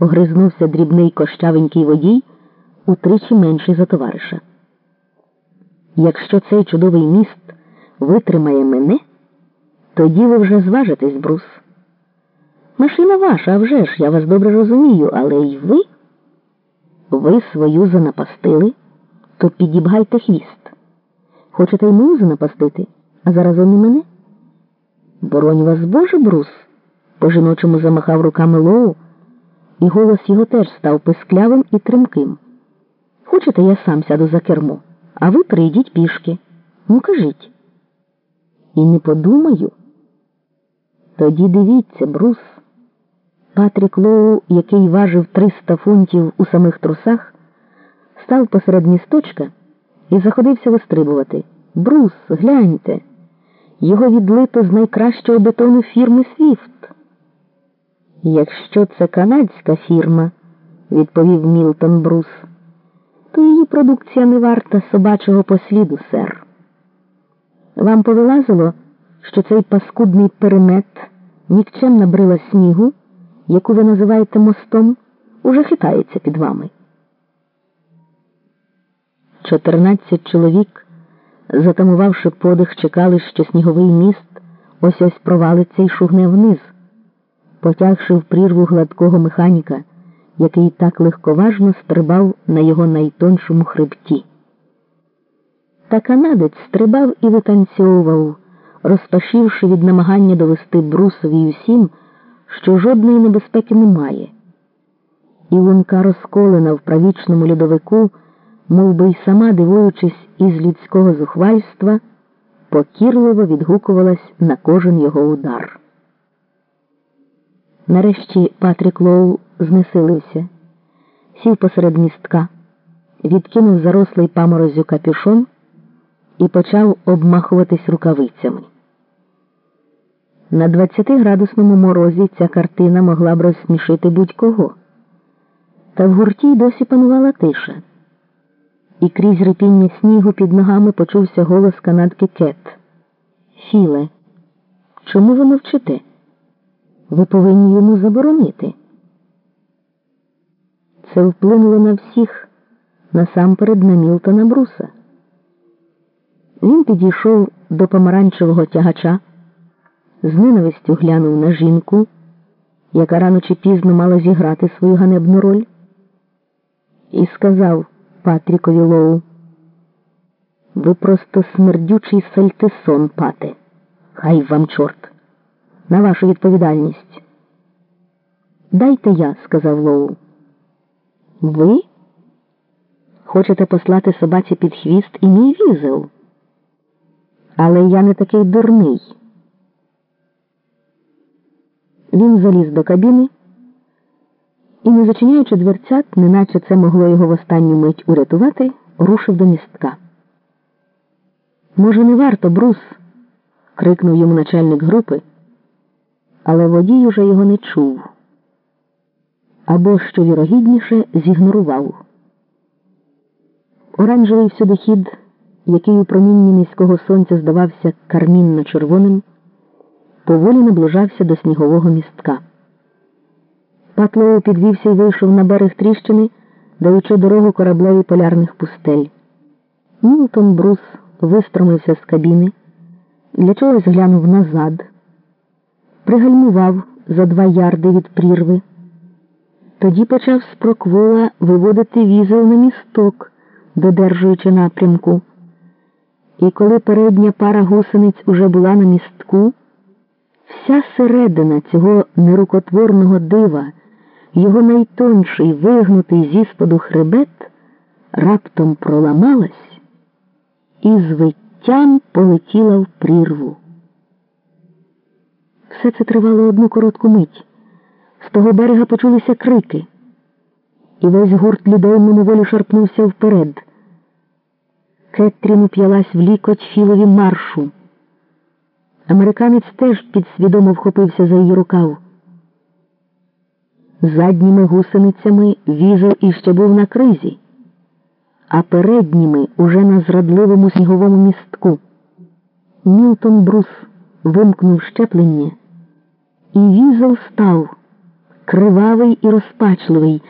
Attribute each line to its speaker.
Speaker 1: огризнувся дрібний кощавенький водій, утричі менший за товариша. Якщо цей чудовий міст витримає мене, тоді ви вже зважитесь, брус. Машина ваша, а вже ж, я вас добре розумію, але й ви? Ви свою занапастили, то підібгайте хвіст. Хочете й мою занапастити, а заразом і мене? Боронь вас Боже, брус, по жіночому замахав руками Лоу, і голос його теж став писклявим і тремким. Хочете, я сам сяду за кермо, а ви прийдіть пішки. Ну, кажіть. І не подумаю. Тоді дивіться, брус. Патрік Лоу, який важив 300 фунтів у самих трусах, став посеред місточка і заходився вистрибувати. Брус, гляньте. Його відлито з найкращого бетону фірми Свіфт. Якщо це канадська фірма, відповів Мілтон Брус, то її продукція не варта собачого посліду, сер. Вам повилазило, що цей паскудний перемет нікчемна брила снігу, яку ви називаєте мостом, уже хитається під вами. Чотирнадцять чоловік, затамувавши подих, чекали, що сніговий міст ось ось провалиться і шугне вниз, потягши в прірву гладкого механіка, який так легковажно стрибав на його найтоншому хребті. Та канадець стрибав і витанцьовував, розпашівши від намагання довести брусові усім, що жодної небезпеки немає. І лунка розколена в правічному льодовику, мов би й сама, дивуючись із людського зухвальства, покірливо відгукувалась на кожен його удар. Нарешті Патрік Лоу знесилився, сів посеред містка, відкинув зарослий паморозю капюшон і почав обмахуватись рукавицями. На 20-градусному морозі ця картина могла б розсмішити будь-кого. Та в гурті й досі панувала тиша, і крізь рипіння снігу під ногами почувся голос канадки Кет. Філе, чому ви мовчите? Ви повинні йому заборонити. Це вплинуло на всіх, насамперед на Мілтона Бруса. Він підійшов до помаранчевого тягача, з ненавистю глянув на жінку, яка рано чи пізно мала зіграти свою ганебну роль, і сказав Патрікові Лоу, ви просто смердючий сальтисон, пате. Хай вам чорт. На вашу відповідальність. Дайте я, сказав Лоу. Ви? Хочете послати собаці під хвіст і мій візел? Але я не такий дурний. Він заліз до кабіни і, не зачиняючи дверцят, неначе це могло його в останню мить урятувати, рушив до містка. Може, не варто, брус? крикнув йому начальник групи, але водій уже його не чув або, що вірогідніше, зігнорував. Оранжевий всюдихід який у промінні низького сонця здавався кармінно червоним, поволі наближався до снігового містка. Патлоу підвівся і вийшов на берег тріщини, даючи дорогу кораблеві полярних пустель. Мілтон Брус вистромився з кабіни, для чогось глянув назад, пригальмував за два ярди від прірви. Тоді почав з проквола виводити візел на місток, додержуючи напрямку. І коли передня пара гусениць уже була на містку, вся середина цього нерукотворного дива, його найтонший вигнутий зі споду хребет, раптом проламалась і з виттям полетіла в прірву. Все це тривало одну коротку мить. З того берега почулися крики, і весь гурт людей мимоволі шарпнувся вперед. Кетрін уп'ялась в лікоть Філові маршу. Американець теж підсвідомо вхопився за її рукав. Задніми гусеницями візор іще був на кризі, а передніми уже на зрадливому сніговому містку. Мілтон Брус вимкнув щеплення, і візел став, кривавий і розпачливий.